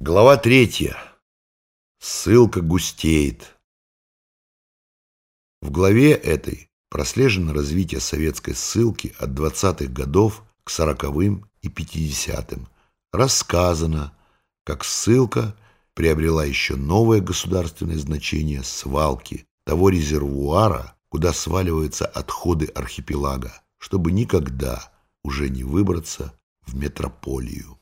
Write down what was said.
Глава третья. Ссылка густеет. В главе этой прослежено развитие советской ссылки от 20-х годов к 40-м и 50-м. Рассказано, как ссылка приобрела еще новое государственное значение свалки, того резервуара, куда сваливаются отходы архипелага, чтобы никогда уже не выбраться в метрополию.